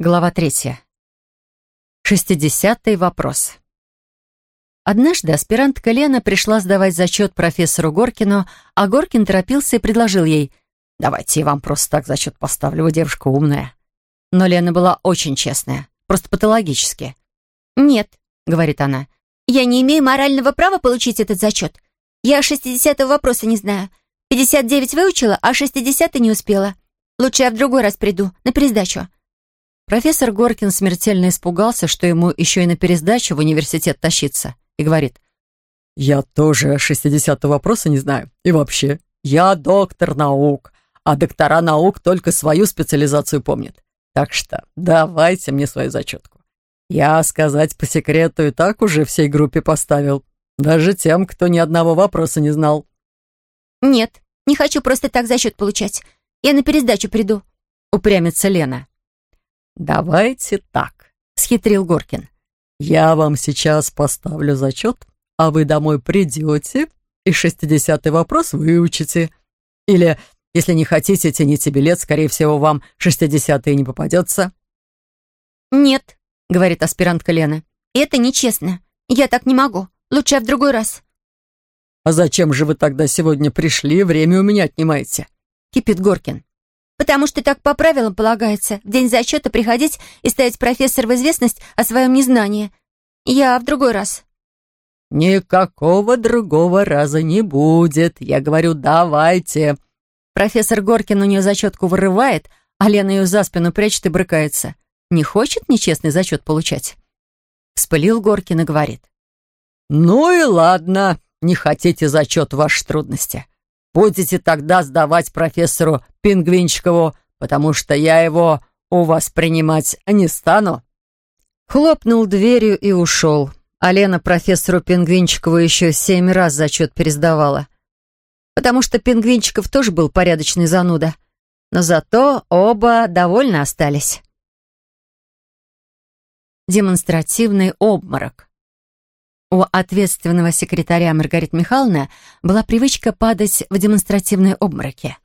Глава третья. Шестидесятый вопрос. Однажды аспирантка Лена пришла сдавать зачет профессору Горкину, а Горкин торопился и предложил ей «Давайте я вам просто так зачет поставлю, вы девушка умная». Но Лена была очень честная, просто патологически. «Нет», — говорит она, — «я не имею морального права получить этот зачет. Я шестидесятого вопроса не знаю. Пятьдесят девять выучила, а шестидесятый не успела. Лучше я в другой раз приду, на пересдачу». Профессор Горкин смертельно испугался, что ему еще и на пересдачу в университет тащиться, и говорит, «Я тоже шестидесятого вопроса не знаю. И вообще, я доктор наук, а доктора наук только свою специализацию помнят. Так что давайте мне свою зачетку. Я, сказать по секрету, и так уже всей группе поставил. Даже тем, кто ни одного вопроса не знал». «Нет, не хочу просто так зачет получать. Я на пересдачу приду», — упрямится Лена. «Давайте так», — схитрил Горкин. «Я вам сейчас поставлю зачет, а вы домой придете и шестидесятый вопрос выучите. Или, если не хотите, тяните билет, скорее всего, вам шестидесятый не попадется». «Нет», — говорит аспирантка Лена, — «это нечестно. Я так не могу. Лучше я в другой раз». «А зачем же вы тогда сегодня пришли, время у меня отнимаете?» — кипит Горкин. Потому что так по правилам полагается в день зачета приходить и ставить профессор в известность о своем незнании. Я в другой раз». «Никакого другого раза не будет. Я говорю, давайте». Профессор Горкин у нее зачетку вырывает, а Лена ее за спину прячет и брыкается. Не хочет нечестный зачет получать. Вспылил Горкин и говорит. «Ну и ладно, не хотите зачет ваши трудности. Будете тогда сдавать профессору Пингвинчикову, потому что я его у вас принимать не стану». Хлопнул дверью и ушел. А Лена профессору Пингвинчикову еще семь раз зачет пересдавала. Потому что Пингвинчиков тоже был порядочный зануда. Но зато оба довольно остались. Демонстративный обморок. У ответственного секретаря Маргариты Михайловны была привычка падать в демонстративные обмороки.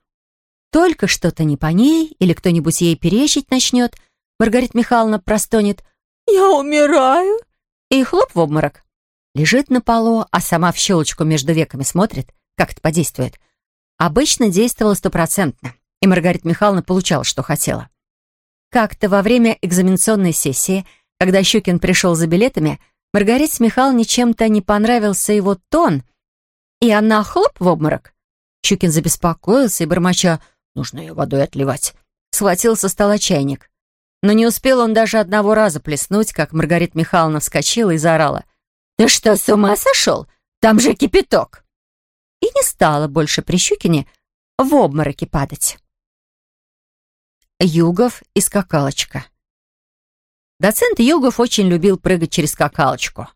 Только что-то не по ней или кто-нибудь ей перечить начнет, Маргарита Михайловна простонет «Я умираю!» и хлоп в обморок. Лежит на полу, а сама в щелочку между веками смотрит, как это подействует. Обычно действовало стопроцентно, и Маргарита Михайловна получала, что хотела. Как-то во время экзаменационной сессии, когда Щукин пришел за билетами, Маргарите Михайловне чем-то не понравился его тон, и она хлоп в обморок. Щукин забеспокоился и, бормоча, нужно ее водой отливать, схватил со стола чайник. Но не успел он даже одного раза плеснуть, как Маргарита Михайловна вскочила и заорала. «Ты что, с ума сошел? Там же кипяток!» И не стала больше при Щукине в обмороке падать. Югов и скакалочка. Доцент Югов очень любил прыгать через скакалочку.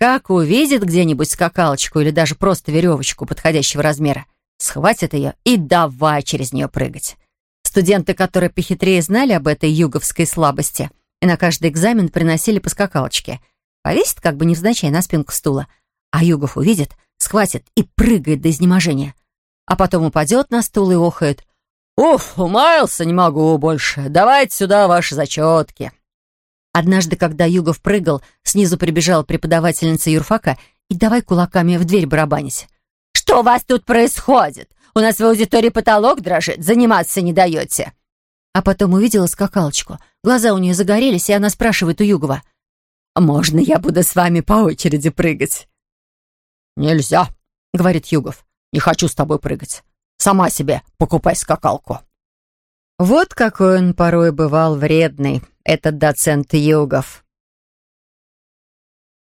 Как увидит где-нибудь скакалочку или даже просто веревочку подходящего размера, схватит ее и давай через нее прыгать. Студенты, которые похитрее знали об этой юговской слабости, и на каждый экзамен приносили по скакалочке. Повесит как бы невзначай на спинку стула, а Югов увидит, схватит и прыгает до изнеможения. А потом упадет на стул и охает. «Уф, умаялся, не могу больше. Давайте сюда ваши зачетки». Однажды, когда Югов прыгал, снизу прибежала преподавательница юрфака и давай кулаками в дверь барабанить. «Что у вас тут происходит? У нас в аудитории потолок дрожит, заниматься не даете». А потом увидела скакалочку. Глаза у нее загорелись, и она спрашивает у Югова. «Можно я буду с вами по очереди прыгать?» «Нельзя», — говорит Югов. «Не хочу с тобой прыгать. Сама себе покупай скакалку». Вот какой он порой бывал вредный, этот доцент Югов.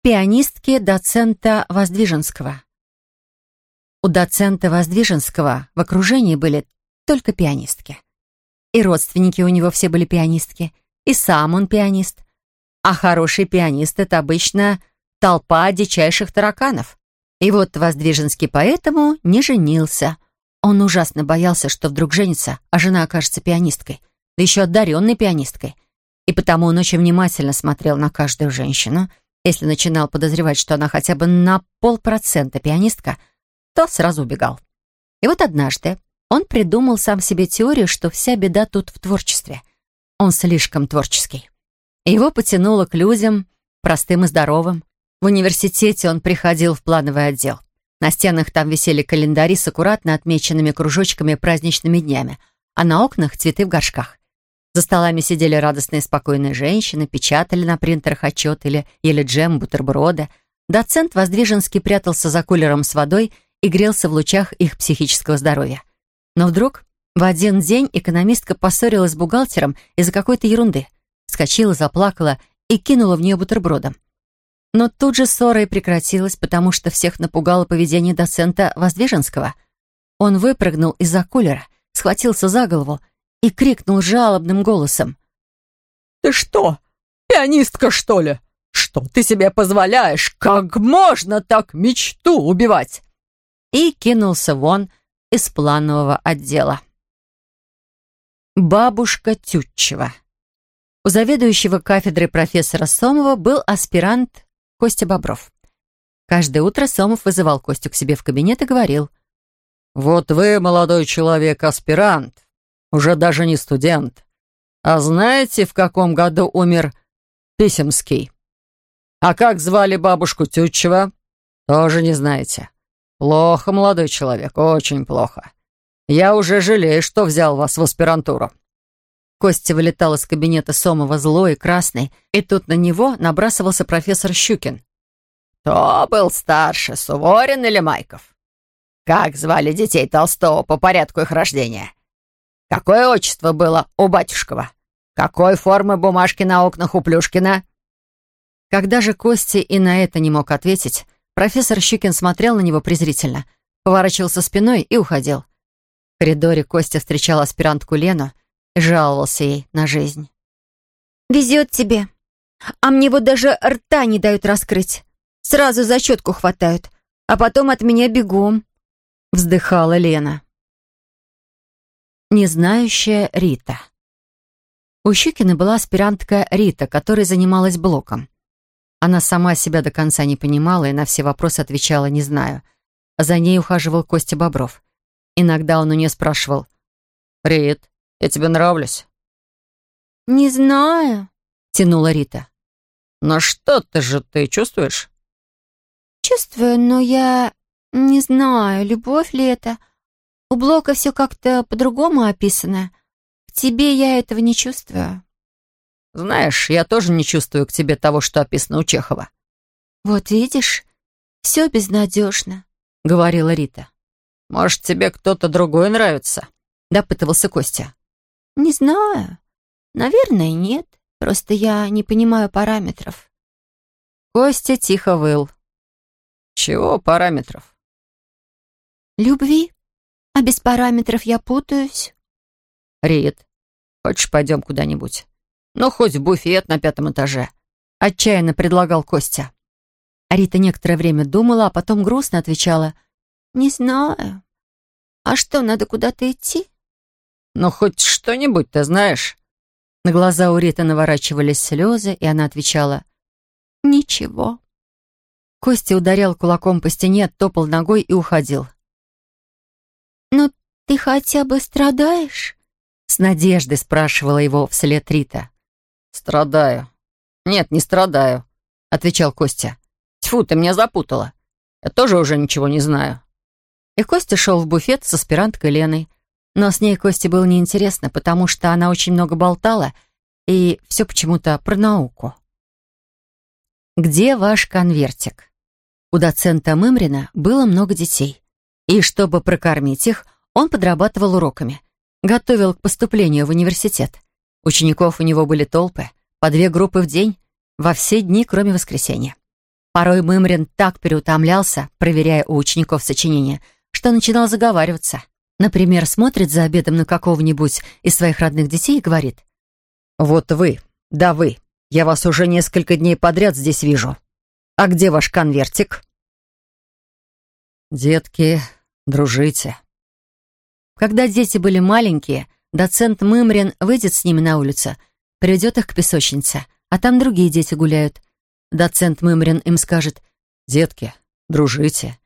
Пианистки доцента Воздвиженского. У доцента Воздвиженского в окружении были только пианистки. И родственники у него все были пианистки, и сам он пианист. А хороший пианист — это обычно толпа дичайших тараканов. И вот Воздвиженский поэтому не женился. Он ужасно боялся, что вдруг женится, а жена окажется пианисткой, да еще одаренной пианисткой — и потому он очень внимательно смотрел на каждую женщину. Если начинал подозревать, что она хотя бы на полпроцента пианистка, то сразу убегал. И вот однажды он придумал сам себе теорию, что вся беда тут в творчестве. Он слишком творческий. Его потянуло к людям, простым и здоровым. В университете он приходил в плановый отдел. На стенах там висели календари с аккуратно отмеченными кружочками праздничными днями, а на окнах цветы в горшках. За столами сидели радостные спокойные женщины, печатали на принтерах отчет или ели джем, бутерброды. Доцент Воздвиженский прятался за кулером с водой и грелся в лучах их психического здоровья. Но вдруг в один день экономистка поссорилась с бухгалтером из-за какой-то ерунды. Вскочила, заплакала и кинула в нее бутербродом. Но тут же ссора и прекратилась, потому что всех напугало поведение доцента Воздвиженского. Он выпрыгнул из-за кулера, схватился за голову и крикнул жалобным голосом. «Ты что, пианистка, что ли? Что ты себе позволяешь? Как можно так мечту убивать?» И кинулся вон из планового отдела. Бабушка Тютчева. У заведующего кафедры профессора Сомова был аспирант Костя Бобров. Каждое утро Сомов вызывал Костю к себе в кабинет и говорил. «Вот вы, молодой человек, аспирант уже даже не студент. А знаете, в каком году умер Писемский? А как звали бабушку Тютчева? Тоже не знаете. Плохо, молодой человек, очень плохо. Я уже жалею, что взял вас в аспирантуру. Костя вылетал из кабинета Сомова злой и красный, и тут на него набрасывался профессор Щукин. «Кто был старше, Суворин или Майков? Как звали детей Толстого по порядку их рождения? Какое отчество было у батюшкова? Какой формы бумажки на окнах у Плюшкина?» Когда же Костя и на это не мог ответить, профессор Щукин смотрел на него презрительно, поворачивался спиной и уходил. В коридоре Костя встречал аспирантку Лену жаловался ей на жизнь. «Везет тебе. А мне вот даже рта не дают раскрыть. Сразу за щетку хватают, а потом от меня бегом», — вздыхала Лена. Незнающая Рита. У Щукина была аспирантка Рита, которая занималась блоком. Она сама себя до конца не понимала и на все вопросы отвечала «не знаю». За ней ухаживал Костя Бобров. Иногда он у нее спрашивал «Рит, я тебе нравлюсь?» «Не знаю», — тянула Рита. «Но что-то же ты чувствуешь?» «Чувствую, но я не знаю, любовь ли это. У Блока все как-то по-другому описано. В тебе я этого не чувствую. Знаешь, я тоже не чувствую к тебе того, что описано у Чехова. Вот видишь, все безнадежно, говорила Рита. Может, тебе кто-то другой нравится? Допытывался Костя. Не знаю. Наверное, нет. Просто я не понимаю параметров. Костя тихо выл. Чего параметров? Любви. А без параметров я путаюсь. Рит, хочешь, пойдем куда-нибудь? Ну, хоть в буфет на пятом этаже. Отчаянно предлагал Костя. Рита некоторое время думала, а потом грустно отвечала. «Не знаю. А что, надо куда-то идти?» «Ну, хоть что-нибудь ты знаешь?» На глаза у Риты наворачивались слезы, и она отвечала. «Ничего». Костя ударял кулаком по стене, топал ногой и уходил. «Но ты хотя бы страдаешь?» С надеждой спрашивала его вслед Рита. «Страдаю». «Нет, не страдаю», — отвечал Костя. «Тьфу, ты меня запутала. Я тоже уже ничего не знаю». И Костя шел в буфет с аспиранткой Леной. Но с ней Косте было неинтересно, потому что она очень много болтала, и все почему-то про науку. «Где ваш конвертик?» У доцента Мымрина было много детей. И чтобы прокормить их, он подрабатывал уроками. Готовил к поступлению в университет. Учеников у него были толпы, по две группы в день, во все дни, кроме воскресенья. Порой Мымрин так переутомлялся, проверяя у учеников сочинения, что начинал заговариваться. Например, смотрит за обедом на какого-нибудь из своих родных детей и говорит. «Вот вы, да вы, я вас уже несколько дней подряд здесь вижу. А где ваш конвертик?» «Детки, дружите». Когда дети были маленькие, доцент Мымрин выйдет с ними на улицу, приведет их к песочнице, а там другие дети гуляют. Доцент Мымрин им скажет «Детки, дружите».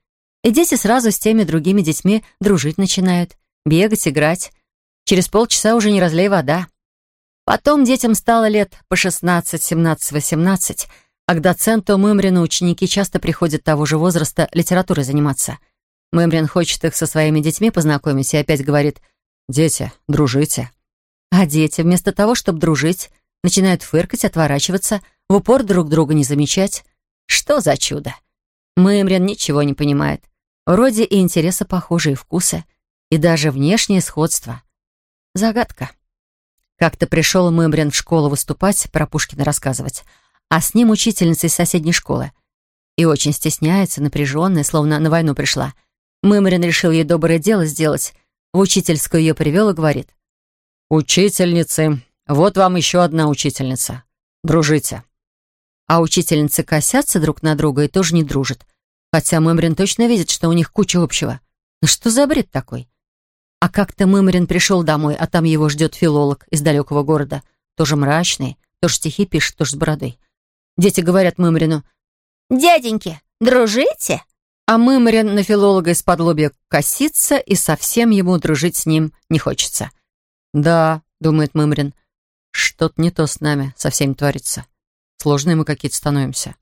И дети сразу с теми другими детьми дружить начинают, бегать, играть. Через полчаса уже не разлей вода. Потом детям стало лет по 16, 17, 18, а к доценту Мымрину ученики часто приходят того же возраста литературой заниматься. Мымрин хочет их со своими детьми познакомить и опять говорит «Дети, дружите». А дети, вместо того, чтобы дружить, начинают фыркать, отворачиваться, в упор друг друга не замечать. Что за чудо? Мымрин ничего не понимает. Вроде и интересы похожие, вкусы, и даже внешнее сходство. Загадка. Как-то пришел Мымрин в школу выступать, про Пушкина рассказывать, а с ним учительница из соседней школы. И очень стесняется, напряженная, словно на войну пришла. Мымрин решил ей доброе дело сделать. В учительскую ее привел и говорит. «Учительницы, вот вам еще одна учительница. Дружите». А учительницы косятся друг на друга и тоже не дружат. Хотя Мымрин точно видит, что у них куча общего. Ну что за бред такой? А как-то Мымрин пришел домой, а там его ждет филолог из далекого города. Тоже мрачный, тоже стихи пишет, тоже с бородой. Дети говорят Мымрину, «Дяденьки, дружите?» А Мымрин на филолога из-под лобья косится, и совсем ему дружить с ним не хочется. «Да», — думает Мымрин, — «что-то не то с нами, со всеми творится. Сложные мы какие-то становимся,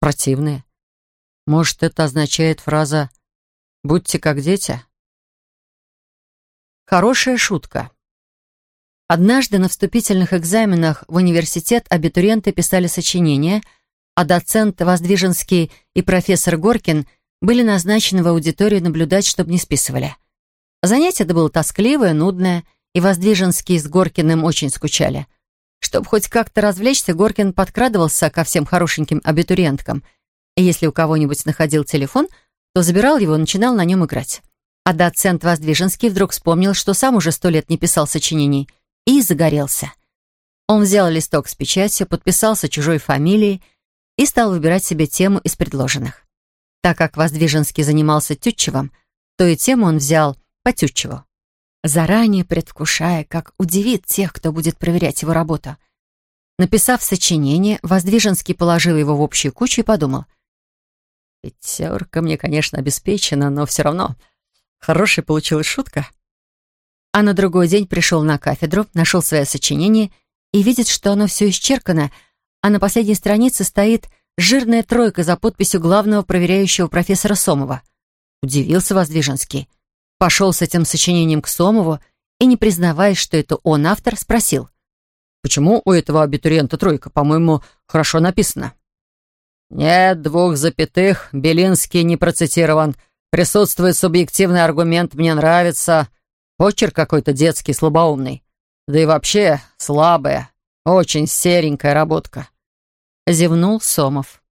противные. Может, это означает фраза «будьте как дети»?» Хорошая шутка. Однажды на вступительных экзаменах в университет абитуриенты писали сочинения, а доцент Воздвиженский и профессор Горкин были назначены в аудиторию наблюдать, чтобы не списывали. Занятие это было тоскливое, нудное, и Воздвиженский с Горкиным очень скучали. Чтобы хоть как-то развлечься, Горкин подкрадывался ко всем хорошеньким абитуриенткам, если у кого-нибудь находил телефон, то забирал его и начинал на нем играть. А доцент Воздвиженский вдруг вспомнил, что сам уже сто лет не писал сочинений, и загорелся. Он взял листок с печатью, подписался чужой фамилией и стал выбирать себе тему из предложенных. Так как Воздвиженский занимался Тютчевым, то и тему он взял по Тютчеву, заранее предвкушая, как удивит тех, кто будет проверять его работу. Написав сочинение, Воздвиженский положил его в общую кучу и подумал, «Пятерка мне, конечно, обеспечена, но все равно Хорошая получилась шутка. А на другой день пришел на кафедру, нашел свое сочинение и видит, что оно все исчеркано, а на последней странице стоит жирная тройка за подписью главного проверяющего профессора Сомова. Удивился Воздвиженский. Пошел с этим сочинением к Сомову и, не признаваясь, что это он автор, спросил. «Почему у этого абитуриента тройка? По-моему, хорошо написано». «Нет двух запятых, Белинский не процитирован», Присутствует субъективный аргумент «мне нравится». Почерк какой-то детский, слабоумный. Да и вообще слабая, очень серенькая работка. Зевнул Сомов.